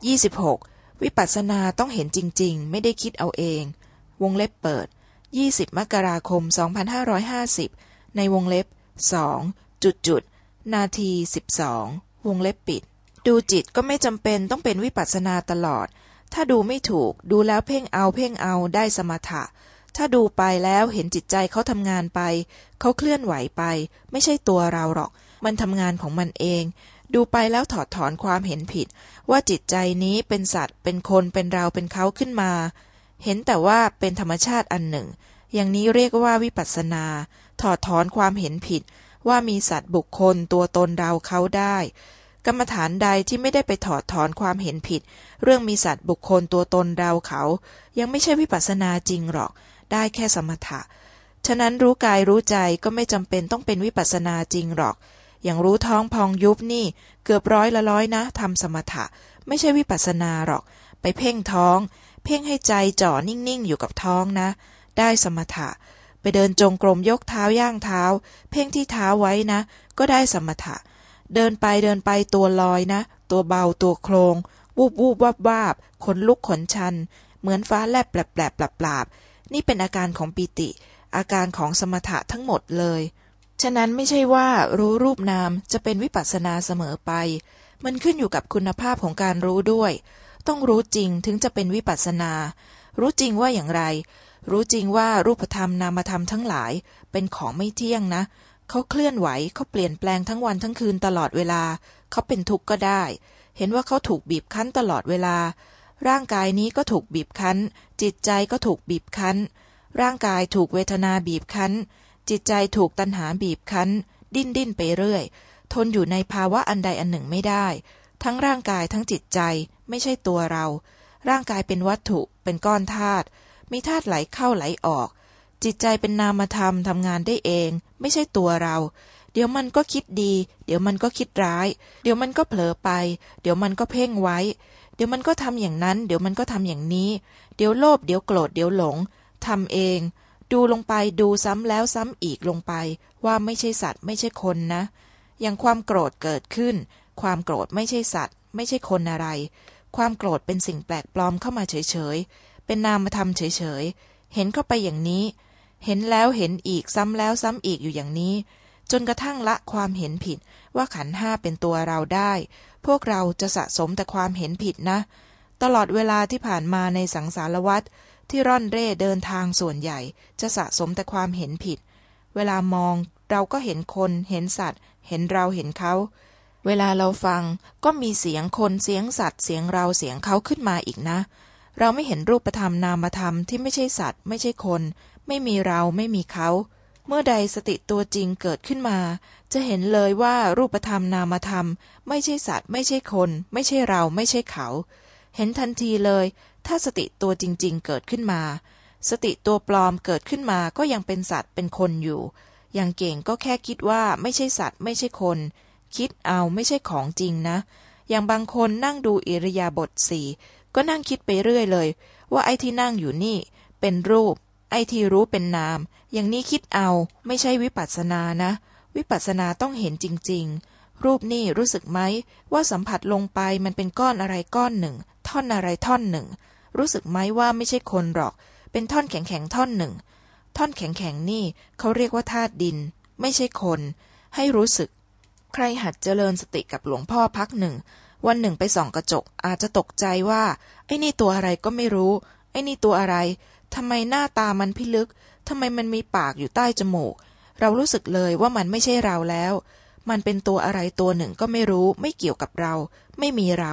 26. วิปัสสนาต้องเห็นจริง ๆ ไม่ได้คิดเอาเอง วงเล็บเปิด20มกราคม2550ในวงเล็บ2จุดจุดนาที12วงเล็บปิด ดูจิตก็ไม่จำเป็นต้องเป็นวิปัสสนาตลอด ถ้าดูไม่ถูกดูแล้วเพ่งเอาเพ่งเอาได้สมถะ ถ้าดูไปแล้วเห็นจิตใจเขาทำงานไป เขาเคลื่อนไหวไป ไม่ใช่ตัวเราหรอก มันทำงานของมันเอง ดูไปแล้วถอดถอนความเห็นผิด ว่าจิตใจนี้เป็นสัตว์ เป็นคนเป็นเราเป็นเขาขึ้นมา เห็นแต่ว่าเป็นธรรมชาติอันหนึ่ง อย่างนี้เรียกว่าวิปัสสนา ถอดถอนความเห็นผิด ว่ามีสัตว์บุคคลตัวตนเราเขาได้ กรรมฐานใดที่ไม่ได้ไปถอดถอนความเห็นผิด เรื่องมีสัตว์บุคคลตัวตนเราเขา ยังไม่ใช่วิปัสสนาจริงหรอก ได้แค่สมถะ ฉะนั้นรู้กายรู้ใจก็ไม่จำเป็นต้องเป็นวิปัสสนาจริงหรอก อย่างรู้ท้องพองยุบนี่ เกือบร้อยละร้อยนะทำสมถะ ไม่ใช่วิปัสสนาหรอก ไปเพ่งท้อง เพ่งให้ใจจ่อนิ่งๆ อยู่กับท้องนะ ได้สมถะ ไปเดินจงกรมยกเท้าย่างเท้า เพ่งที่เท้าไว้นะ ก็ได้สมถะ เดินไปเดินไปตัวลอยนะ ตัวเบาตัวโครง วูบวูบวับวาบขนลุกขนชัน เหมือนฟ้าแลบแปลบแปลบปลาบปลาบนี่เป็นอาการของปิติ อาการของสมถะทั้งหมดเลย ฉะนั้นไม่ใช่ว่ารู้รูปนามจะเป็นวิปัสสนาเสมอไป มันขึ้นอยู่กับคุณภาพของการรู้ด้วย ต้องรู้จริงถึงจะเป็นวิปัสสนา รู้จริงว่าอย่างไร รู้จริงว่ารูปธรรมนามธรรมทั้งหลาย เป็นของไม่เที่ยงนะ เขาเคลื่อนไหวเขาเปลี่ยนแปลงทั้งวันทั้งคืนตลอดเวลา เขาเป็นทุกข์ก็ได้ เห็นว่าเขาถูกบีบคั้นตลอดเวลา ร่างกายนี้ก็ถูกบีบคั้น จิตใจก็ถูกบีบคั้น ร่างกายถูกเวทนาบีบคั้น จิตใจถูกตัณหาบีบคั้น ดิ้นดิ้นไปเรื่อย ทนอยู่ในภาวะอันใดอันหนึ่งไม่ได้ ทั้งร่างกายทั้งจิตใจไม่ใช่ตัวเรา ร่างกายเป็นวัตถุเป็นก้อนธาตุมีธาตุไหลเข้าไหลออก จิตใจเป็นนามธรรมทำงานได้เอง ไม่ใช่ตัวเรา เดี๋ยวมันก็คิดดี เดี๋ยวมันก็คิดร้าย เดี๋ยวมันก็เผลอไป เดี๋ยวมันก็เพ่งไว้ เดี๋ยวมันก็ทำอย่างนั้น เดี๋ยวมันก็ทำอย่างนี้ เดี๋ยวโลภเดี๋ยวโกรธเดี๋ยวหลงทำเอง ดูลงไปดูซ้ำแล้วซ้ำอีกลงไป ว่าไม่ใช่สัตว์ไม่ใช่คนนะ อย่างความโกรธเกิดขึ้น ความโกรธไม่ใช่สัตว์ ไม่ใช่คนอะไร ความโกรธเป็นสิ่งแปลกปลอมเข้ามาเฉยๆ เป็นนามธรรมเฉยๆ เห็นเข้าไปอย่างนี้ เห็นแล้วเห็นอีกซ้ำแล้วซ้ำอีกอยู่อย่างนี้ จนกระทั่งละความเห็นผิดว่าขันห้าเป็นตัวเราได้ พวกเราจะสะสมแต่ความเห็นผิดนะ ตลอดเวลาที่ผ่านมาในสังสารวัฏ ที่ร่อนเร่เดินทางส่วนใหญ่ จะสะสมแต่ความเห็นผิด เวลามองเราก็เห็นคนเห็นสัตว์ เห็นเราเห็นเขา เวลาเราฟังก็มีเสียงคนเสียงสัตว์เสียงเราเสียงเขาขึ้นมาอีกนะ เราไม่เห็นรูปธรรมนามธรรมที่ไม่ใช่สัตว์ ไม่ใช่คน ไม่มีเราไม่มีเขาเมื่อใดสติตัวจริงเกิดขึ้นมา จะเห็นเลยว่ารูปธรรมนามธรรม ไม่ใช่สัตว์ ไม่ใช่คน ไม่ใช่เราไม่ใช่เขา เห็นทันทีเลย ถ้าสติตัวจริงๆเกิดขึ้นมา สติตัวปลอมเกิดขึ้นมาก็ยังเป็นสัตว์เป็นคนอยู่ อย่างเก่งก็แค่คิดว่าไม่ใช่สัตว์ไม่ใช่คน คิดเอาไม่ใช่ของจริงนะ อย่างบางคนนั่งดูอิริยาบถสี่ก็นั่งคิดไปเรื่อยเลย ว่าไอ้ที่นั่งอยู่นี่ เป็นรูป ไอ้ที่รู้เป็นนาม อย่างนี้คิดเอาไม่ใช่วิปัสสนานะ วิปัสสนาต้องเห็นจริง ๆรูปนี่รู้สึกไหมว่าสัมผัสลงไปมันเป็นก้อนอะไรก้อนหนึ่ง ท่อนอะไรท่อนหนึ่ง รู้สึกไหมว่าไม่ใช่คนหรอก เป็นท่อนแข็งๆท่อนหนึ่ง ท่อนแข็งๆนี่เขาเรียกว่าธาตุดิน ไม่ใช่คน ให้รู้สึก ใครหัดเจริญสติกับหลวงพ่อพักหนึ่ง วันหนึ่งไปส่องกระจก อาจจะตกใจว่า ไอ้นี่ตัวอะไรก็ไม่รู้ ไอ้นี่ตัวอะไรทำไมหน้าตามันพิลึกทำไมมันมีปากอยู่ใต้จมูก เรารู้สึกเลยว่ามันไม่ใช่เราแล้ว มันเป็นตัวอะไรตัวหนึ่งก็ไม่รู้ ไม่เกี่ยวกับเรา ไม่มีเรา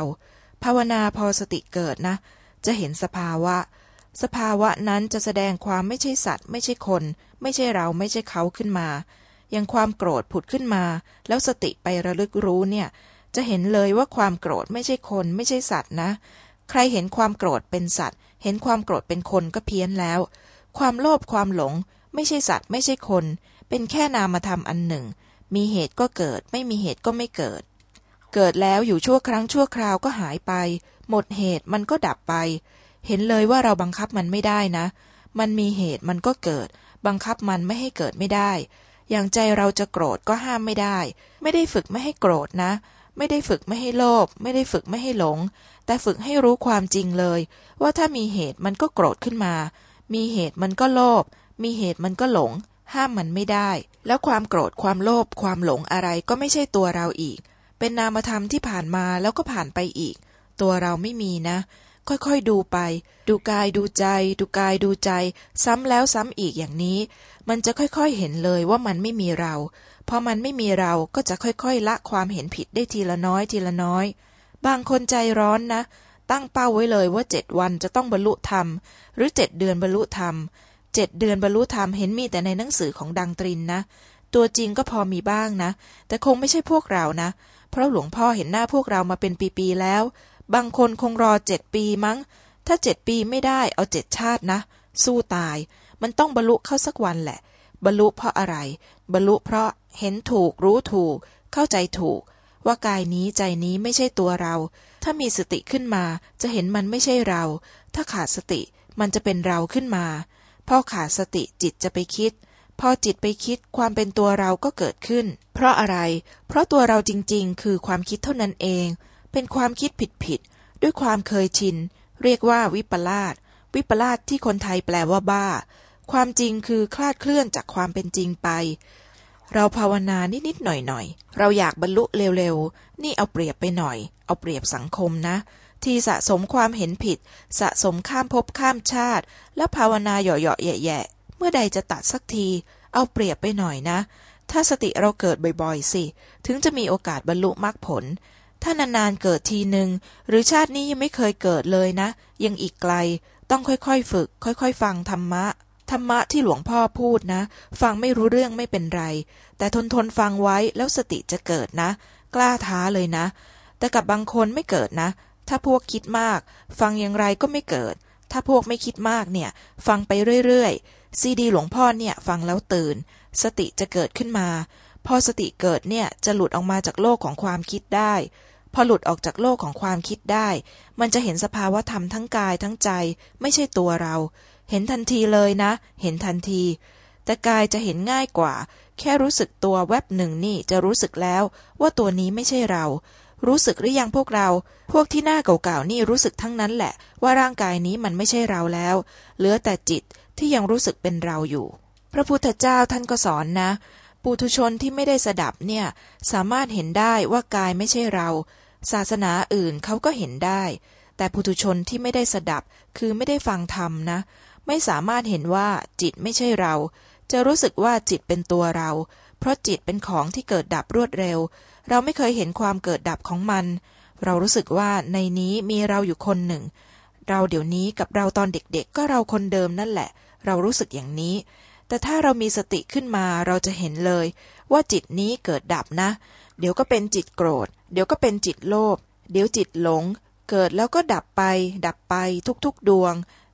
ภาวนาพอสติเกิดนะ จะเห็นสภาวะ สภาวะนั้นจะแสดงความไม่ใช่สัตว์ ไม่ใช่คน ไม่ใช่เราไม่ใช่เขาขึ้นมา อย่างความโกรธผุดขึ้นมา แล้วสติไประลึกรู้เนี่ย จะเห็นเลยว่าความโกรธไม่ใช่คน ไม่ใช่สัตว์นะ ใครเห็นความโกรธเป็นสัตว์ เห็นความโกรธเป็นคนก็เพี้ยนแล้ว ความโลภความหลง ไม่ใช่สัตว์ ไม่ใช่คน เป็นแค่นามธรรมอันหนึ่ง มีเหตุก็เกิด ไม่มีเหตุก็ไม่เกิด เกิดแล้วอยู่ชั่วครั้งชั่วคราวก็หายไป หมดเหตุมันก็ดับไป เห็นเลยว่าเราบังคับมันไม่ได้นะ มันมีเหตุมันก็เกิด บังคับมันไม่ให้เกิดไม่ได้ อย่างใจเราจะโกรธก็ห้ามไม่ได้ ไม่ได้ฝึกไม่ให้โกรธนะ ไม่ได้ฝึกไม่ให้โลภไม่ได้ฝึกไม่ให้หลง แต่ฝึกให้รู้ความจริงเลย ว่าถ้ามีเหตุมันก็โกรธขึ้นมา มีเหตุมันก็โลภมีเหตุมันก็หลง ห้ามมันไม่ได้ แล้วความโกรธความโลภความหลงอะไรก็ไม่ใช่ตัวเราอีก เป็นนามธรรมที่ผ่านมาแล้วก็ผ่านไปอีก ตัวเราไม่มีนะ ค่อยๆดูไป ดูกายดูใจ ดูกายดูใจ ซ้ำแล้วซ้ำอีกอย่างนี้ มันจะค่อยๆเห็นเลยว่ามันไม่มีเรา พอมันไม่มีเราก็จะค่อยๆละความเห็นผิดได้ทีละน้อยทีละน้อย บางคนใจร้อนนะ ตั้งเป้าไว้เลยว่าเจ็ดวันจะต้องบรรลุธรรม หรือเจ็ดเดือนบรรลุธรรมเจ็ดเดือนบรรลุธรรมเห็นมีแต่ในหนังสือของดังตรินนะ ตัวจริงก็พอมีบ้างนะ แต่คงไม่ใช่พวกเรานะ เพราะหลวงพ่อเห็นหน้าพวกเรามาเป็นปีๆแล้ว บางคนคงรอเจ็ดปีมั้ง ถ้าเจ็ดปีไม่ได้เอาเจ็ดชาตินะ สู้ตาย มันต้องบรรลุเข้าสักวันแหละ บรรลุเพราะอะไร บรรลุเพราะเห็นถูกรู้ถูก เข้าใจถูก ว่ากายนี้ใจนี้ไม่ใช่ตัวเรา ถ้ามีสติขึ้นมาจะเห็นมันไม่ใช่เรา ถ้าขาดสติมันจะเป็นเราขึ้นมาพอขาดสติจิตจะไปคิด พอจิตไปคิดความเป็นตัวเราก็เกิดขึ้น เพราะอะไร เพราะตัวเราจริงๆ คือความคิดเท่านั้นเอง เป็นความคิดผิดๆ ด้วยความเคยชิน เรียกว่าวิปลาส วิปลาสที่คนไทยแปลว่าบ้า ความจริงคือคลาดเคลื่อนจากความเป็นจริงไป เราภาวนานิดๆหน่อยๆ เราอยากบรรลุเร็วๆ นี่เอาเปรียบไปหน่อย เอาเปรียบสังคมนะที่สะสมความเห็นผิด สะสมข้ามภพข้ามชาติ แล้วภาวนาเหยาะๆแย่ๆ เมื่อใดจะตัดสักที เอาเปรียบไปหน่อยนะ ถ้าสติเราเกิดบ่อยๆ สิ ถึงจะมีโอกาสบรรลุมรรคผล ถ้านานๆเกิดทีหนึ่งหรือชาตินี้ยังไม่เคยเกิดเลยนะ ยังอีกไกล ต้องค่อยๆฝึก ค่อยๆ ฟังธรรมะ ธรรมะที่หลวงพ่อพูดนะ ฟังไม่รู้เรื่องไม่เป็นไร แต่ทนทนฟังไว้แล้วสติจะเกิดนะ กล้าท้าเลยนะ แต่กับบางคนไม่เกิดนะ ถ้าพวกคิดมาก ฟังอย่างไรก็ไม่เกิดถ้าพวกไม่คิดมากเนี่ย ฟังไปเรื่อยๆ ซีดีหลวงพ่อเนี่ยฟังแล้วตื่น สติจะเกิดขึ้นมา พอสติเกิดเนี่ยจะหลุดออกมาจากโลกของความคิดได้ พอหลุดออกจากโลกของความคิดได้ มันจะเห็นสภาวะธรรมทั้งกายทั้งใจ ไม่ใช่ตัวเรา เห็นทันทีเลยนะ เห็นทันที แต่กายจะเห็นง่ายกว่า แค่รู้สึกตัวแวบหนึ่งนี่จะรู้สึกแล้วว่าตัวนี้ไม่ใช่เรา รู้สึกหรือยังพวกเรา พวกที่หน้าเก่าๆนี่รู้สึกทั้งนั้นแหละ ว่าร่างกายนี้มันไม่ใช่เราแล้ว เหลือแต่จิตที่ยังรู้สึกเป็นเราอยู่ พระพุทธเจ้าท่านก็สอนนะ ปุถุชนที่ไม่ได้สดับเนี่ยสามารถเห็นได้ว่ากายไม่ใช่เรา ศาสนาอื่นเขาก็เห็นได้ แต่ปุถุชนที่ไม่ได้สดับคือไม่ได้ฟังธรรมนะ ไม่สามารถเห็นว่าจิตไม่ใช่เรา จะรู้สึกว่าจิตเป็นตัวเรา เพราะจิตเป็นของที่เกิดดับรวดเร็ว เราไม่เคยเห็นความเกิดดับของมัน เรารู้สึกว่าในนี้มีเราอยู่คนหนึ่ง เราเดี๋ยวนี้กับเราตอนเด็กๆ ก็เราคนเดิมนั่นแหละ เรารู้สึกอย่างนี้ แต่ถ้าเรามีสติขึ้นมาเราจะเห็นเลย ว่าจิตนี้เกิดดับนะ เดี๋ยวก็เป็นจิตโกรธ เดี๋ยวก็เป็นจิตโลภ เดี๋ยวจิตหลง เกิดแล้วก็ดับไป ดับไปทุกๆดวง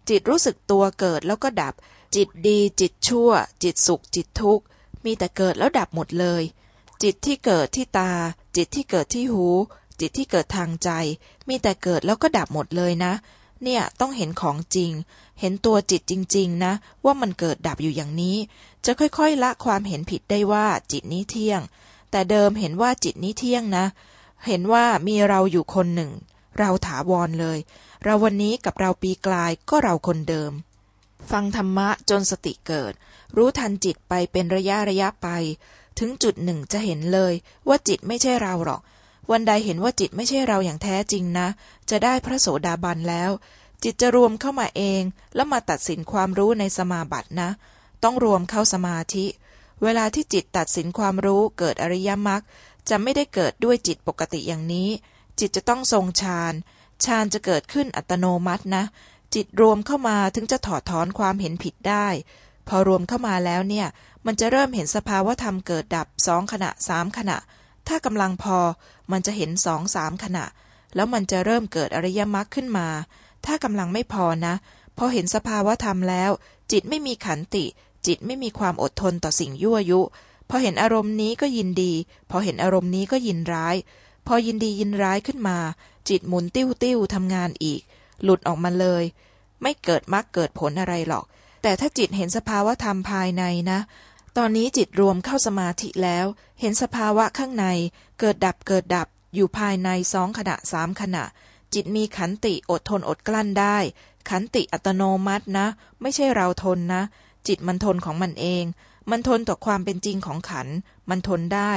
จิตรู้สึกตัวเกิดแล้วก็ดับ จิตดี จิตชั่ว จิตสุข จิตทุกข์ มีแต่เกิดแล้วดับหมดเลย จิตที่เกิดที่ตา จิตที่เกิดที่หู จิตที่เกิดทางใจ มีแต่เกิดแล้วก็ดับหมดเลยนะ เนี่ยต้องเห็นของจริง เห็นตัวจิตจริง ๆ นะ ว่ามันเกิดดับอยู่อย่างนี้ จะค่อยๆละความเห็นผิดได้ว่าจิตนี้เที่ยง แต่เดิมเห็นว่าจิตนี้เที่ยงนะ เห็นว่ามีเราอยู่คนหนึ่ง เราถาวรเลย เราวันนี้กับเราปีกลายก็เราคนเดิมฟังธรรมะจนสติเกิด รู้ทันจิตไปเป็นระยะระยะไป ถึงจุดหนึ่งจะเห็นเลยว่าจิตไม่ใช่เราหรอก วันใดเห็นว่าจิตไม่ใช่เราอย่างแท้จริงนะ จะได้พระโสดาบันแล้ว จิตจะรวมเข้ามาเอง แล้วมาตัดสินความรู้ในสมาบัตินะ ต้องรวมเข้าสมาธิ เวลาที่จิตตัดสินความรู้เกิดอริยมรรคจะไม่ได้เกิดด้วยจิตปกติอย่างนี้ จิตจะต้องทรงฌานฌานจะเกิดขึ้นอัตโนมัตินะ จิตรวมเข้ามาถึงจะถอดถอนความเห็นผิดได้ พอรวมเข้ามาแล้วเนี่ย มันจะเริ่มเห็นสภาวะธรรมเกิดดับสองขณะสามขณะ ถ้ากำลังพอมันจะเห็นสองสามขณะ แล้วมันจะเริ่มเกิดอริยมรรคขึ้นมา ถ้ากำลังไม่พอนะพอเห็นสภาวะธรรมแล้ว จิตไม่มีขันติ จิตไม่มีความอดทนต่อสิ่งยั่วยุ พอเห็นอารมณ์นี้ก็ยินดี พอเห็นอารมณ์นี้ก็ยินร้าย พอยินดียินร้ายขึ้นมา จิตหมุนติ้วติ้วทำงานอีก หลุดออกมาเลย ไม่เกิดมรรคเกิดผลอะไรหรอก แต่ถ้าจิตเห็นสภาวะธรรมภายในนะ ตอนนี้จิตรวมเข้าสมาธิแล้ว เห็นสภาวะข้างใน เกิดดับเกิดดับ อยู่ภายในสองขณะสามขณะ จิตมีขันติอดทนอดกลั้นได้ ขันติอัตโนมัตินะ ไม่ใช่เราทนนะ จิตมันทนของมันเอง มันทนต่อความเป็นจริงของขัน มันทนได้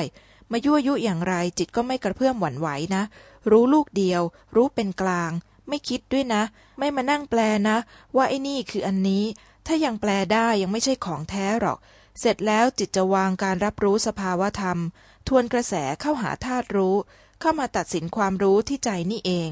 มายั่วยุอย่างไร จิตก็ไม่กระเพื่อมหวั่นไหวนะ รู้ลูกเดียว รู้เป็นกลาง ไม่คิดด้วยนะ ไม่มานั่งแปลนะ ว่าไอ้นี่คืออันนี้ ถ้ายังแปลได้ยังไม่ใช่ของแท้หรอก เสร็จแล้วจิตจะวางการรับรู้สภาวธรรม ทวนกระแสเข้าหาธาตุรู้ เข้ามาตัดสินความรู้ที่ใจนี่เอง